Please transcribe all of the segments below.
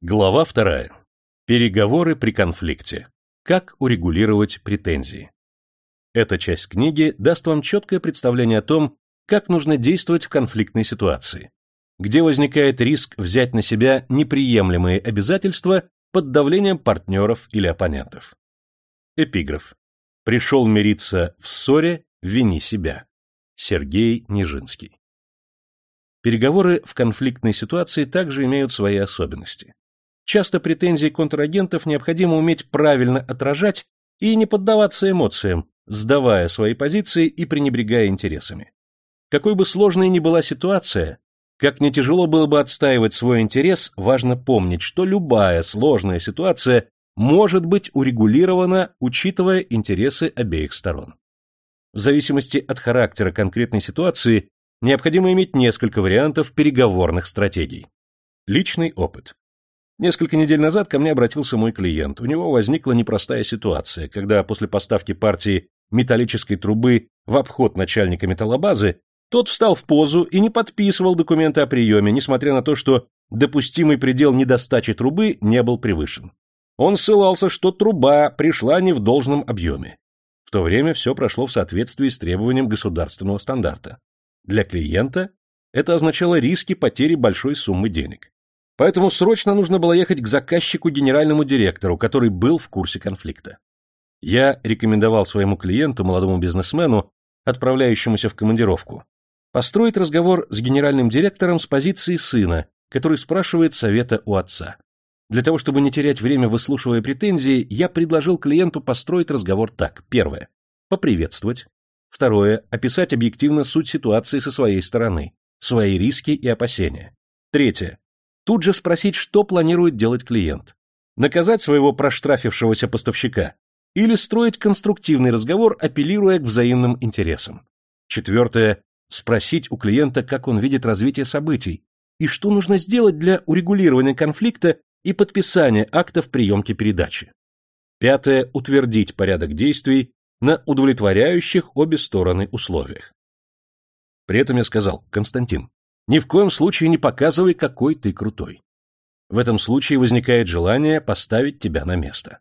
Глава вторая. Переговоры при конфликте. Как урегулировать претензии. Эта часть книги даст вам четкое представление о том, как нужно действовать в конфликтной ситуации, где возникает риск взять на себя неприемлемые обязательства под давлением партнеров или оппонентов. Эпиграф. Пришел мириться в ссоре, вини себя. Сергей Нижинский. Переговоры в конфликтной ситуации также имеют свои особенности. Часто претензии контрагентов необходимо уметь правильно отражать и не поддаваться эмоциям, сдавая свои позиции и пренебрегая интересами. Какой бы сложной ни была ситуация, как не тяжело было бы отстаивать свой интерес, важно помнить, что любая сложная ситуация может быть урегулирована, учитывая интересы обеих сторон. В зависимости от характера конкретной ситуации необходимо иметь несколько вариантов переговорных стратегий. Личный опыт. Несколько недель назад ко мне обратился мой клиент. У него возникла непростая ситуация, когда после поставки партии металлической трубы в обход начальника металлобазы тот встал в позу и не подписывал документы о приеме, несмотря на то, что допустимый предел недостачи трубы не был превышен. Он ссылался, что труба пришла не в должном объеме. В то время все прошло в соответствии с требованием государственного стандарта. Для клиента это означало риски потери большой суммы денег. Поэтому срочно нужно было ехать к заказчику генеральному директору, который был в курсе конфликта. Я рекомендовал своему клиенту, молодому бизнесмену, отправляющемуся в командировку, построить разговор с генеральным директором с позиции сына, который спрашивает совета у отца. Для того, чтобы не терять время, выслушивая претензии, я предложил клиенту построить разговор так. Первое. Поприветствовать. Второе. Описать объективно суть ситуации со своей стороны, свои риски и опасения. Третье тут же спросить, что планирует делать клиент. Наказать своего проштрафившегося поставщика или строить конструктивный разговор, апеллируя к взаимным интересам. Четвертое. Спросить у клиента, как он видит развитие событий и что нужно сделать для урегулирования конфликта и подписания актов приемки передачи. Пятое. Утвердить порядок действий на удовлетворяющих обе стороны условиях. При этом я сказал, Константин, ни в коем случае не показывай, какой ты крутой. В этом случае возникает желание поставить тебя на место.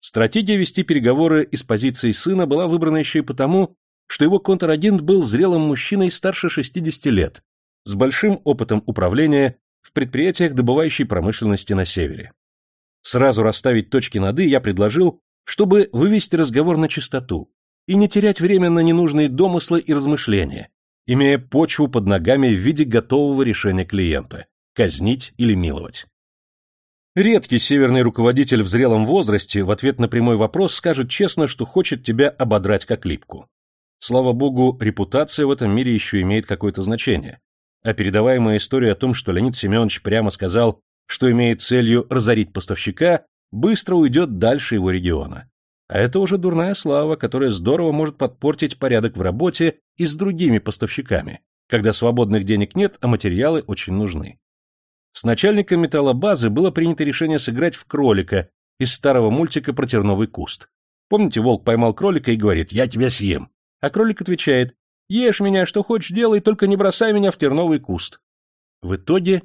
Стратегия вести переговоры из позиции сына была выбрана еще и потому, что его контрагент был зрелым мужчиной старше 60 лет, с большим опытом управления в предприятиях добывающей промышленности на севере. Сразу расставить точки над «и» я предложил, чтобы вывести разговор на чистоту и не терять время на ненужные домыслы и размышления, имея почву под ногами в виде готового решения клиента – казнить или миловать. Редкий северный руководитель в зрелом возрасте в ответ на прямой вопрос скажет честно, что хочет тебя ободрать как липку. Слава богу, репутация в этом мире еще имеет какое-то значение. А передаваемая история о том, что Леонид Семенович прямо сказал, что имеет целью разорить поставщика, быстро уйдет дальше его региона. А это уже дурная слава, которая здорово может подпортить порядок в работе и с другими поставщиками, когда свободных денег нет, а материалы очень нужны. С начальником металлобазы было принято решение сыграть в кролика из старого мультика про терновый куст. Помните, волк поймал кролика и говорит «Я тебя съем». А кролик отвечает «Ешь меня, что хочешь делай, только не бросай меня в терновый куст». В итоге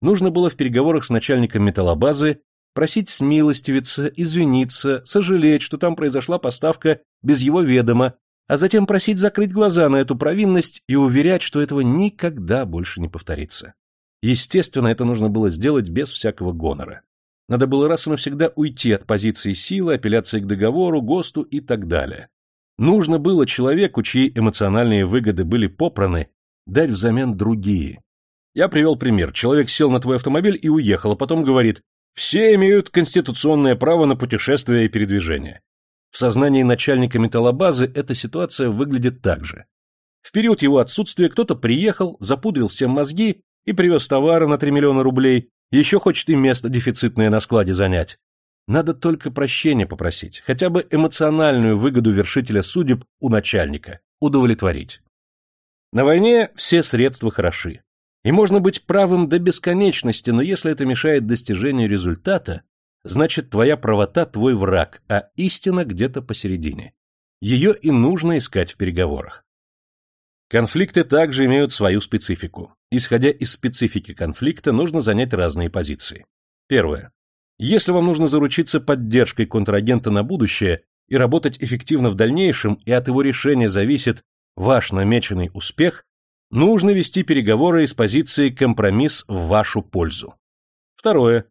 нужно было в переговорах с начальником металлобазы просить смилостивиться, извиниться, сожалеть, что там произошла поставка без его ведома, а затем просить закрыть глаза на эту провинность и уверять, что этого никогда больше не повторится. Естественно, это нужно было сделать без всякого гонора. Надо было раз и навсегда уйти от позиции силы, апелляции к договору, ГОСТу и так далее. Нужно было человеку, чьи эмоциональные выгоды были попраны, дать взамен другие. Я привел пример. Человек сел на твой автомобиль и уехал, а потом говорит, все имеют конституционное право на путешествие и передвижение. В сознании начальника металлобазы эта ситуация выглядит так же. В период его отсутствия кто-то приехал, запудрил всем мозги и привез товары на 3 миллиона рублей, еще хочет и место дефицитное на складе занять. Надо только прощения попросить, хотя бы эмоциональную выгоду вершителя судеб у начальника удовлетворить. На войне все средства хороши. И можно быть правым до бесконечности, но если это мешает достижению результата, значит твоя правота твой враг, а истина где-то посередине. Ее и нужно искать в переговорах. Конфликты также имеют свою специфику. Исходя из специфики конфликта, нужно занять разные позиции. Первое. Если вам нужно заручиться поддержкой контрагента на будущее и работать эффективно в дальнейшем, и от его решения зависит ваш намеченный успех, нужно вести переговоры из позиции компромисс в вашу пользу. Второе.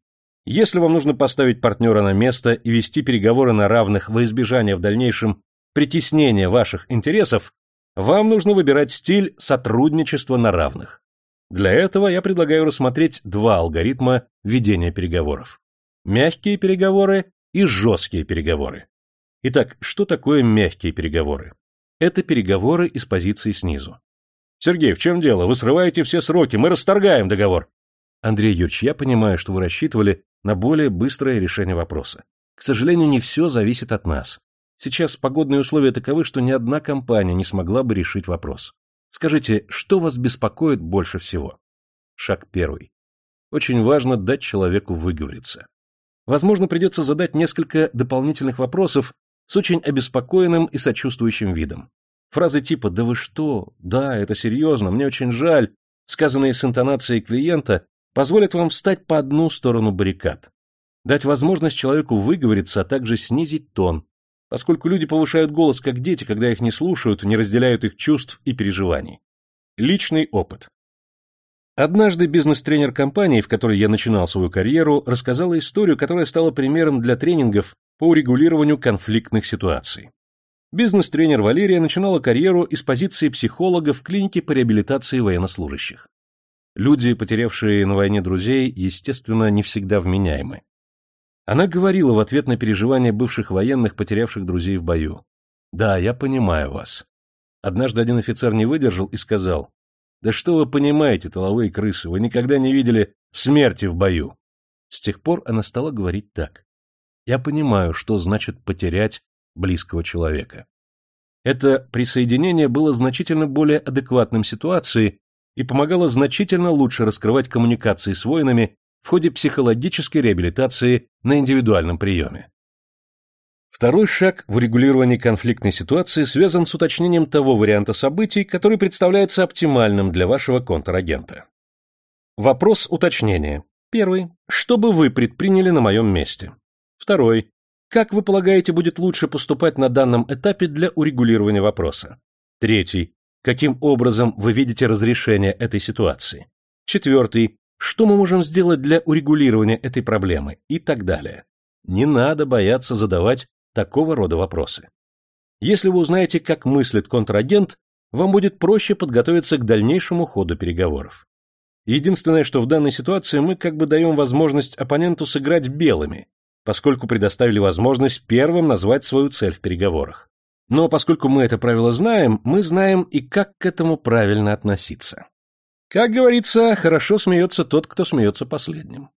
Если вам нужно поставить партнера на место и вести переговоры на равных во избежание в дальнейшем притеснения ваших интересов, вам нужно выбирать стиль сотрудничества на равных. Для этого я предлагаю рассмотреть два алгоритма ведения переговоров. Мягкие переговоры и жесткие переговоры. Итак, что такое мягкие переговоры? Это переговоры из позиции снизу. Сергей, в чем дело? Вы срываете все сроки, мы расторгаем договор. Андрей Юрьевич, я понимаю, что вы рассчитывали на более быстрое решение вопроса. К сожалению, не все зависит от нас. Сейчас погодные условия таковы, что ни одна компания не смогла бы решить вопрос. Скажите, что вас беспокоит больше всего? Шаг первый. Очень важно дать человеку выговориться. Возможно, придется задать несколько дополнительных вопросов с очень обеспокоенным и сочувствующим видом. Фразы типа «да вы что?», «да, это серьезно, мне очень жаль», сказанные с интонацией клиента, позволят вам встать по одну сторону баррикад. Дать возможность человеку выговориться, а также снизить тон, поскольку люди повышают голос как дети, когда их не слушают, не разделяют их чувств и переживаний. Личный опыт. Однажды бизнес-тренер компании, в которой я начинал свою карьеру, рассказала историю, которая стала примером для тренингов по урегулированию конфликтных ситуаций. Бизнес-тренер Валерия начинала карьеру из позиции психолога в клинике по реабилитации военнослужащих. Люди, потерявшие на войне друзей, естественно, не всегда вменяемы. Она говорила в ответ на переживания бывших военных, потерявших друзей в бою. «Да, я понимаю вас». Однажды один офицер не выдержал и сказал, «Да что вы понимаете, толовые крысы, вы никогда не видели смерти в бою». С тех пор она стала говорить так. «Я понимаю, что значит потерять близкого человека». Это присоединение было значительно более адекватным ситуации и помогало значительно лучше раскрывать коммуникации с воинами в ходе психологической реабилитации на индивидуальном приеме. Второй шаг в урегулировании конфликтной ситуации связан с уточнением того варианта событий, который представляется оптимальным для вашего контрагента. Вопрос уточнения. Первый. Что бы вы предприняли на моем месте? Второй. Как вы полагаете, будет лучше поступать на данном этапе для урегулирования вопроса? Третий. Каким образом вы видите разрешение этой ситуации? Четвертый. Что мы можем сделать для урегулирования этой проблемы и так далее. Не надо бояться задавать такого рода вопросы. Если вы узнаете, как мыслит контрагент, вам будет проще подготовиться к дальнейшему ходу переговоров. Единственное, что в данной ситуации мы как бы даем возможность оппоненту сыграть белыми, поскольку предоставили возможность первым назвать свою цель в переговорах. Но поскольку мы это правило знаем, мы знаем и как к этому правильно относиться. Как говорится, хорошо смеется тот, кто смеется последним.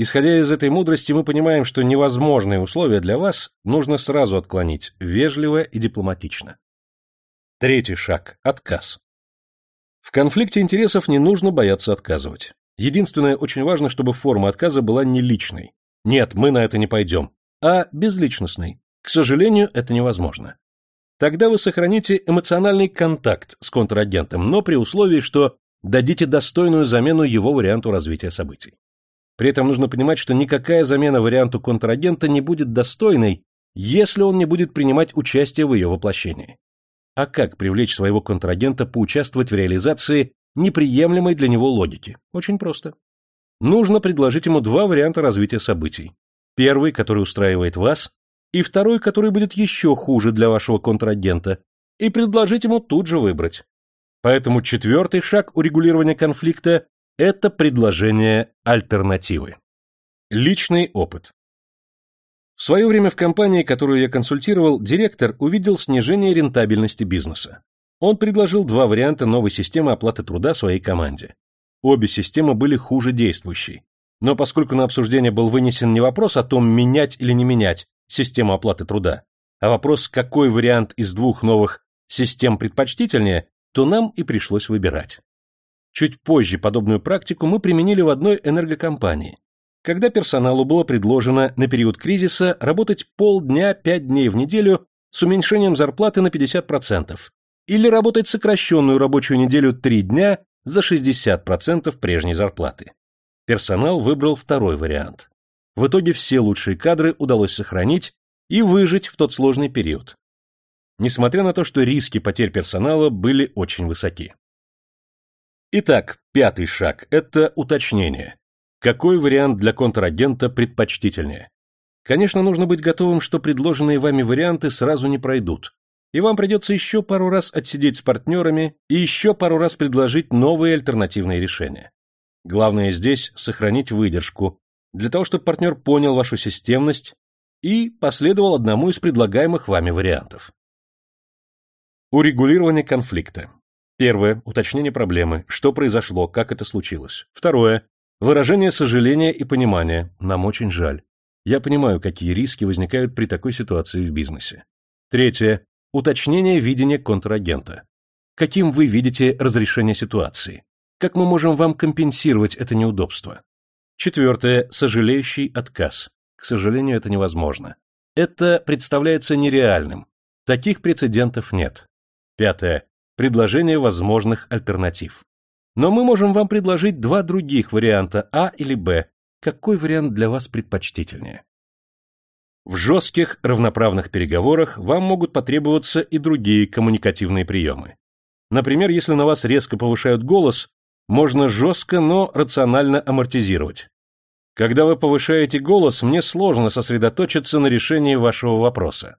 Исходя из этой мудрости, мы понимаем, что невозможные условия для вас нужно сразу отклонить, вежливо и дипломатично. Третий шаг – отказ. В конфликте интересов не нужно бояться отказывать. Единственное, очень важно, чтобы форма отказа была не личной. Нет, мы на это не пойдем, а безличностной. К сожалению, это невозможно. Тогда вы сохраните эмоциональный контакт с контрагентом, но при условии, что дадите достойную замену его варианту развития событий. При этом нужно понимать, что никакая замена варианту контрагента не будет достойной, если он не будет принимать участие в ее воплощении. А как привлечь своего контрагента поучаствовать в реализации неприемлемой для него логики? Очень просто. Нужно предложить ему два варианта развития событий. Первый, который устраивает вас, и второй, который будет еще хуже для вашего контрагента, и предложить ему тут же выбрать. Поэтому четвертый шаг урегулирования конфликта – это предложение альтернативы. Личный опыт. В свое время в компании, которую я консультировал, директор увидел снижение рентабельности бизнеса. Он предложил два варианта новой системы оплаты труда своей команде. Обе системы были хуже действующей. Но поскольку на обсуждение был вынесен не вопрос о том, менять или не менять систему оплаты труда, а вопрос, какой вариант из двух новых систем предпочтительнее, то нам и пришлось выбирать. Чуть позже подобную практику мы применили в одной энергокомпании, когда персоналу было предложено на период кризиса работать полдня пять дней в неделю с уменьшением зарплаты на 50%, или работать сокращенную рабочую неделю три дня за 60% прежней зарплаты. Персонал выбрал второй вариант. В итоге все лучшие кадры удалось сохранить и выжить в тот сложный период. Несмотря на то, что риски потерь персонала были очень высоки. Итак, пятый шаг – это уточнение. Какой вариант для контрагента предпочтительнее? Конечно, нужно быть готовым, что предложенные вами варианты сразу не пройдут, и вам придется еще пару раз отсидеть с партнерами и еще пару раз предложить новые альтернативные решения. Главное здесь сохранить выдержку, для того, чтобы партнер понял вашу системность и последовал одному из предлагаемых вами вариантов. Урегулирование конфликта. Первое. Уточнение проблемы. Что произошло, как это случилось. Второе. Выражение сожаления и понимания. Нам очень жаль. Я понимаю, какие риски возникают при такой ситуации в бизнесе. Третье. Уточнение видения контрагента. Каким вы видите разрешение ситуации? Как мы можем вам компенсировать это неудобство? Четвертое. Сожалеющий отказ. К сожалению, это невозможно. Это представляется нереальным. Таких прецедентов нет. Пятое. Предложение возможных альтернатив. Но мы можем вам предложить два других варианта А или Б. Какой вариант для вас предпочтительнее? В жестких равноправных переговорах вам могут потребоваться и другие коммуникативные приемы. Например, если на вас резко повышают голос, можно жестко, но рационально амортизировать. Когда вы повышаете голос, мне сложно сосредоточиться на решении вашего вопроса.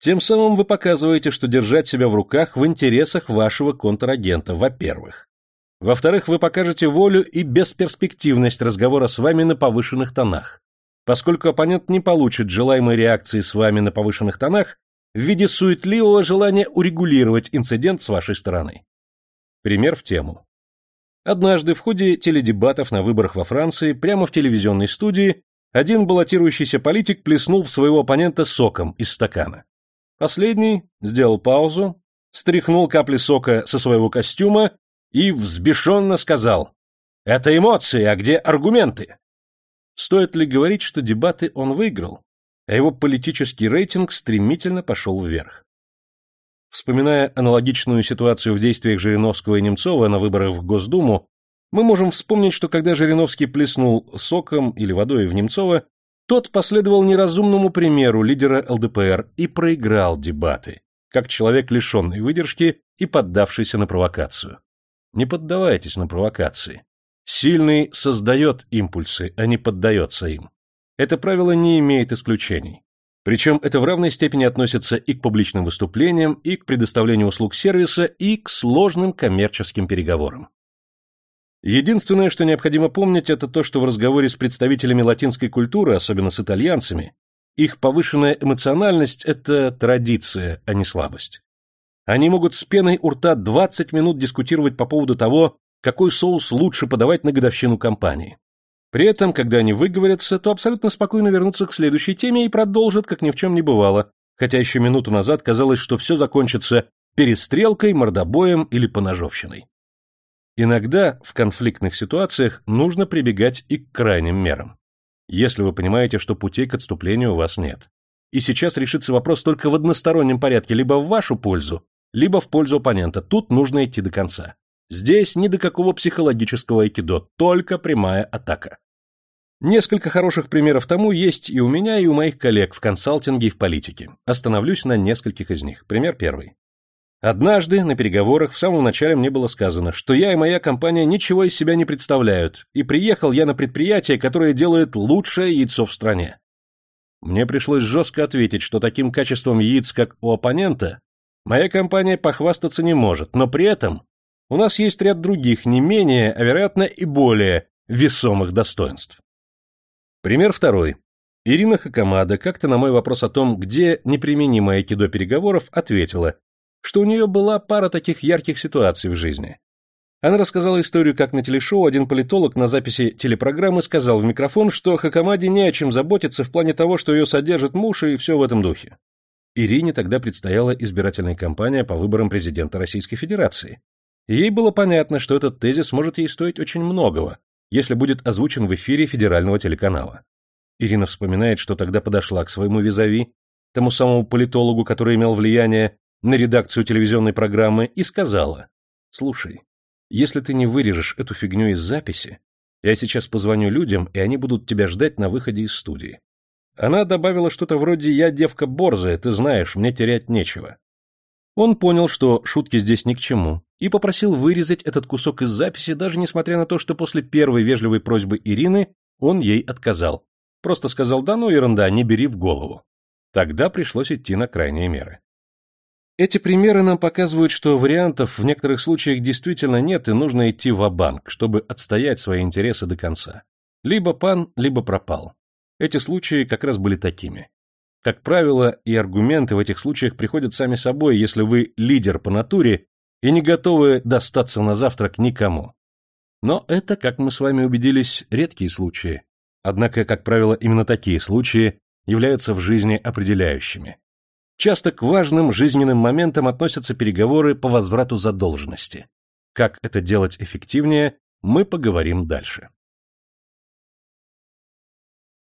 Тем самым вы показываете, что держать себя в руках в интересах вашего контрагента, во-первых. Во-вторых, вы покажете волю и бесперспективность разговора с вами на повышенных тонах, поскольку оппонент не получит желаемой реакции с вами на повышенных тонах в виде суетливого желания урегулировать инцидент с вашей стороны. Пример в тему. Однажды в ходе теледебатов на выборах во Франции прямо в телевизионной студии один баллотирующийся политик плеснул в своего оппонента соком из стакана. Последний сделал паузу, стряхнул капли сока со своего костюма и взбешенно сказал «Это эмоции, а где аргументы?» Стоит ли говорить, что дебаты он выиграл, а его политический рейтинг стремительно пошел вверх? Вспоминая аналогичную ситуацию в действиях Жириновского и Немцова на выборах в Госдуму, мы можем вспомнить, что когда Жириновский плеснул соком или водой в Немцова, тот последовал неразумному примеру лидера ЛДПР и проиграл дебаты, как человек, лишенный выдержки и поддавшийся на провокацию. Не поддавайтесь на провокации. Сильный создает импульсы, а не поддается им. Это правило не имеет исключений. Причем это в равной степени относится и к публичным выступлениям, и к предоставлению услуг сервиса, и к сложным коммерческим переговорам. Единственное, что необходимо помнить, это то, что в разговоре с представителями латинской культуры, особенно с итальянцами, их повышенная эмоциональность – это традиция, а не слабость. Они могут с пеной у рта 20 минут дискутировать по поводу того, какой соус лучше подавать на годовщину компании. При этом, когда они выговорятся, то абсолютно спокойно вернутся к следующей теме и продолжат, как ни в чем не бывало, хотя еще минуту назад казалось, что все закончится перестрелкой, мордобоем или поножовщиной. Иногда в конфликтных ситуациях нужно прибегать и к крайним мерам. Если вы понимаете, что путей к отступлению у вас нет. И сейчас решится вопрос только в одностороннем порядке, либо в вашу пользу, либо в пользу оппонента. Тут нужно идти до конца. Здесь ни до какого психологического айкидо, только прямая атака. Несколько хороших примеров тому есть и у меня, и у моих коллег в консалтинге и в политике. Остановлюсь на нескольких из них. Пример первый. Однажды на переговорах в самом начале мне было сказано, что я и моя компания ничего из себя не представляют, и приехал я на предприятие, которое делает лучшее яйцо в стране. Мне пришлось жестко ответить, что таким качеством яиц, как у оппонента, моя компания похвастаться не может, но при этом у нас есть ряд других, не менее, а вероятно и более весомых достоинств. Пример второй. Ирина Хакамада как-то на мой вопрос о том, где неприменимо айкидо переговоров, ответила, что у нее была пара таких ярких ситуаций в жизни. Она рассказала историю, как на телешоу один политолог на записи телепрограммы сказал в микрофон, что Хакамаде не о чем заботиться в плане того, что ее содержит муж и все в этом духе. Ирине тогда предстояла избирательная кампания по выборам президента Российской Федерации. Ей было понятно, что этот тезис может ей стоить очень многого, если будет озвучен в эфире федерального телеканала. Ирина вспоминает, что тогда подошла к своему визави, тому самому политологу, который имел влияние на редакцию телевизионной программы, и сказала, «Слушай, если ты не вырежешь эту фигню из записи, Я сейчас позвоню людям, и они будут тебя ждать на выходе из студии. Она добавила что-то вроде «Я девка борзая, ты знаешь, мне терять нечего». Он понял, что шутки здесь ни к чему, и попросил вырезать этот кусок из записи, даже несмотря на то, что после первой вежливой просьбы Ирины он ей отказал. Просто сказал «Да ну ерунда, не бери в голову». Тогда пришлось идти на крайние меры. Эти примеры нам показывают, что вариантов в некоторых случаях действительно нет, и нужно идти в банк чтобы отстоять свои интересы до конца. Либо пан, либо пропал. Эти случаи как раз были такими. Как правило, и аргументы в этих случаях приходят сами собой, если вы лидер по натуре и не готовы достаться на завтрак никому. Но это, как мы с вами убедились, редкие случаи. Однако, как правило, именно такие случаи являются в жизни определяющими. Часто к важным жизненным моментам относятся переговоры по возврату задолженности. Как это делать эффективнее, мы поговорим дальше.